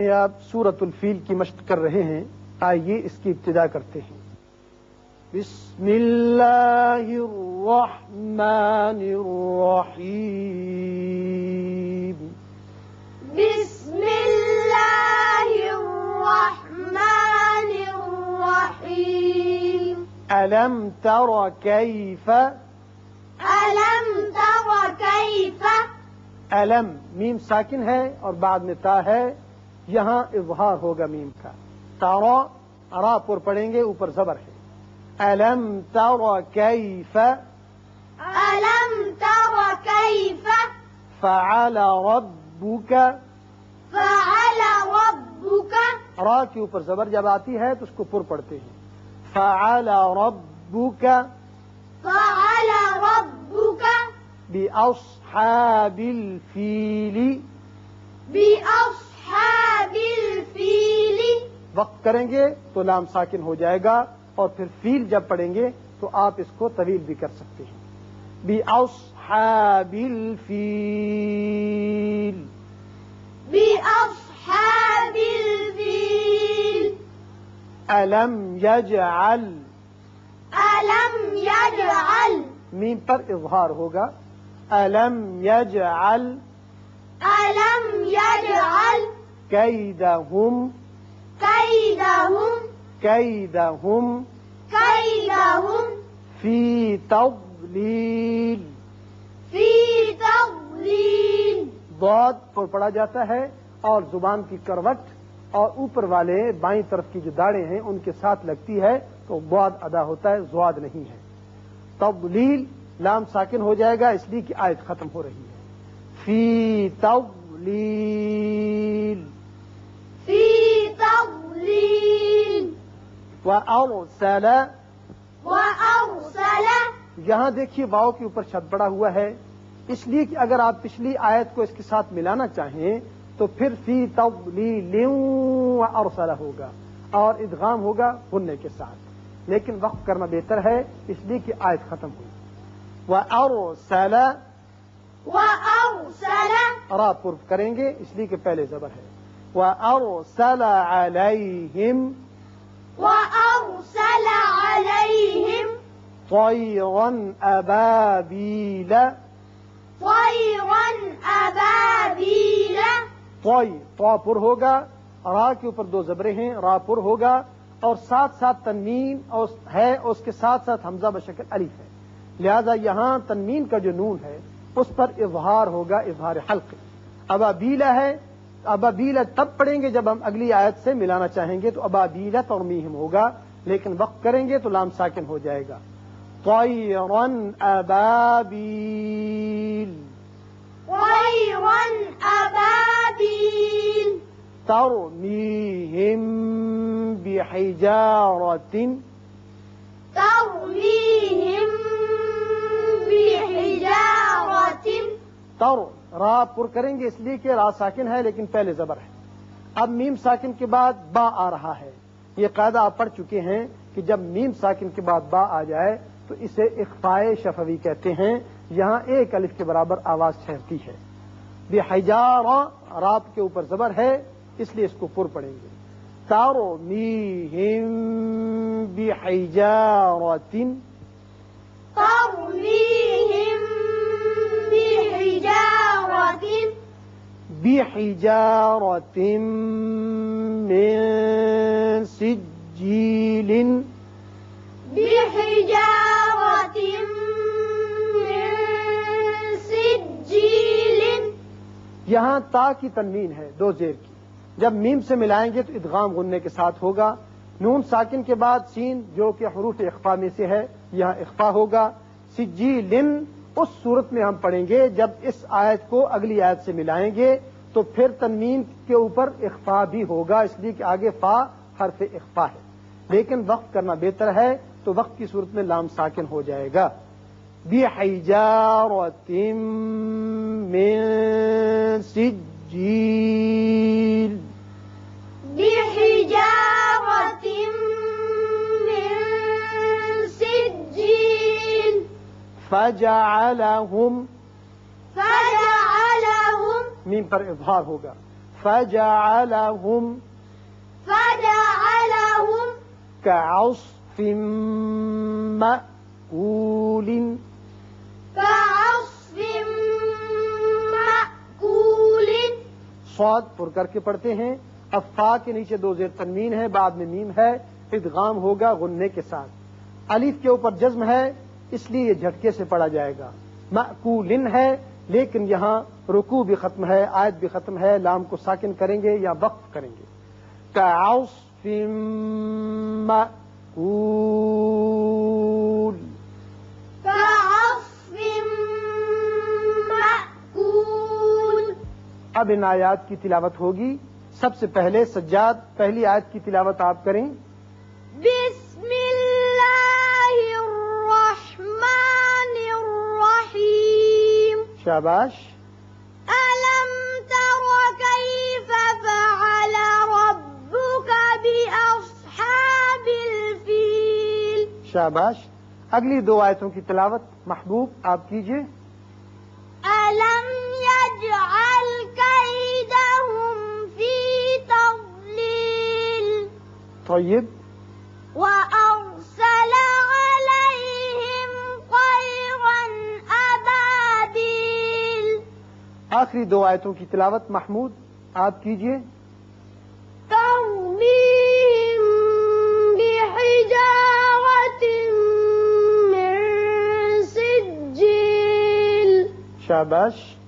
آپ سورت الفیل کی مشق کر رہے ہیں آئیے اس کی ابتدا کرتے ہیں۔ بسم اللہ الرحمن الرحیم۔ بسم اللہ الرحمن الرحیم۔ ألم تر كيف؟ علم تر کیف ألم میم ساکن ہے اور بعد میں تا ہے۔ یہاں اظہار ہوگا میم کا۔ تارا را پر پڑھیں گے اوپر زبر ہے۔ ألم تر كيف؟ علم تر کیف فعل ربك۔ فعل ربك؟ را کے اوپر زبر جب آتی ہے تو اس کو پر پڑھتے ہیں۔ فعل ربك۔ فعل ربك؟ بأصحاب الفيل۔ بأصحاب الفيل وقت کریں گے تو لام ساکن ہو جائے گا اور پھر فیل جب پڑھیں گے تو آپ اس کو طویل بھی کر سکتے ہیں۔ بأصحاب الفيل بأصحاب الفيل ألم يجعل ألم يجعل میم پر اظہار ہوگا۔ ألم يجعل ألم يجعل كيدهم كيدهم كيدهم كيدهم في تضليل في تضليل ضاد پر پڑا جاتا ہے اور زبان کی کروٹ اور اوپر والے بائیں طرف کی جو داڑیں ہیں ان کے ساتھ لگتی ہے تو بعد ادا ہوتا ہے زواد نہیں ہے۔ تبلیل لام ساکن ہو جائے گا اس لیے کہ آیت ختم ہو رہی ہے۔ فی تبلیل وأرسل وأرسل یہاں دیکھیے واؤ کے اوپر چھت بڑا ہوا ہے۔ اس لیے کہ اگر آپ پچھلی آیت کو اس کے ساتھ ملانا چاہیں تو پھر فی تبلیل ارسل ہوگا اور ادغام ہوگا ہننے کے ساتھ۔ لیکن وقف کرنا بہتر ہے اس لیے کہ آیت ختم ہوئی۔ وہ وأرسل را پر کریں گے اس لیے کہ پہلے زبر ہے۔ وہ علیہم وأرسل عليهم طيرا أبابيل طيرا أبابيل طوئی تو پر ہوگا را کے اوپر دو زبرے ہیں را پر ہوگا اور ساتھ ساتھ تنمین اور ہے اس کے ساتھ ساتھ حمزہ بشکل الف ہے۔ لہذا یہاں تنمین کا جو نون ہے اس پر اظہار ہوگا اظہار حلق۔ ابابیلا ہے ابابیلا تب پڑھیں گے جب ہم اگلی آیت سے ملانا چاہیں گے تو ابابیلا اور میہم ہوگا لیکن وقت کریں گے تو لام ساکن ہو جائے گا۔ طيرا أبابيل طيرا أبابيل ترميهم بحجارة تر را پر کریں گے اس لیے کہ را ساکن ہے لیکن پہلے زبر ہے۔ اب میم ساکن کے بعد با آ رہا ہے۔ یہ قاعدہ آپ پڑھ چکے ہیں کہ جب میم ساکن کے بعد با آ جائے تو اسے اخفائے شفوی کہتے ہیں۔ یہاں ایک الف کے برابر آواز ٹھہرتی ہے۔ بحجارہ رات کے اوپر زبر ہے، اس لیے اس کو پر پڑیں گے۔ تارو میہم بحجارة ترميهم بحجارة من سجيل. بحجارة من سجيل. یہاں تا کی تنوین ہے دو زیر کی۔ جب میم سے ملائیں گے تو ادغام غننے کے ساتھ ہوگا۔ نون ساکن کے بعد سین جو کہ حروف اخفا میں سے ہے یہاں اخفا ہوگا۔ سجی لن اس صورت میں ہم پڑھیں گے جب اس آیت کو اگلی آیت سے ملائیں گے۔ تو پھر تنوین کے اوپر اخفا بھی ہوگا اس لیے کہ آگے فا حرف اخفا ہے۔ لیکن وقت کرنا بہتر ہے تو وقت کی صورت میں لام ساکن ہو جائے گا۔ من سجيل۔ بحجارة من سجيل۔ فجعلهم فجعلهم میم پر اظہار ہوگا۔ فجعلهم فجعلهم كعصف مأكول۔ كعصف مأكول۔ پر کر کے پڑھتے ہیں۔ افا کے نیچے دو زیر تنوین ہے بعد میں میم ہے ادغام ہوگا غننے کے ساتھ۔ الف کے اوپر جزم ہے اس لیے یہ جھٹکے سے پڑھا جائے گا۔ مأکولن ہے لیکن یہاں رکو بھی ختم ہے آیت بھی ختم ہے لام کو ساکن کریں گے یا وقف کریں گے۔ اب ان آیات کی تلاوت ہوگی۔ سب سے پہلے سجاد پہلی آیت کی تلاوت آپ کریں۔ بسم شاباش؟ ألم تر كيف فعل ربك بأصحاب الفيل؟ شاباش اگلی دو آیتوں کی تلاوت محبوب آپ کیجیے۔ ألم يجعل كيدهم في تضليل؟ طيب آخری دو آیتوں کی تلاوت محمود آپ سجيل۔ شاباش۔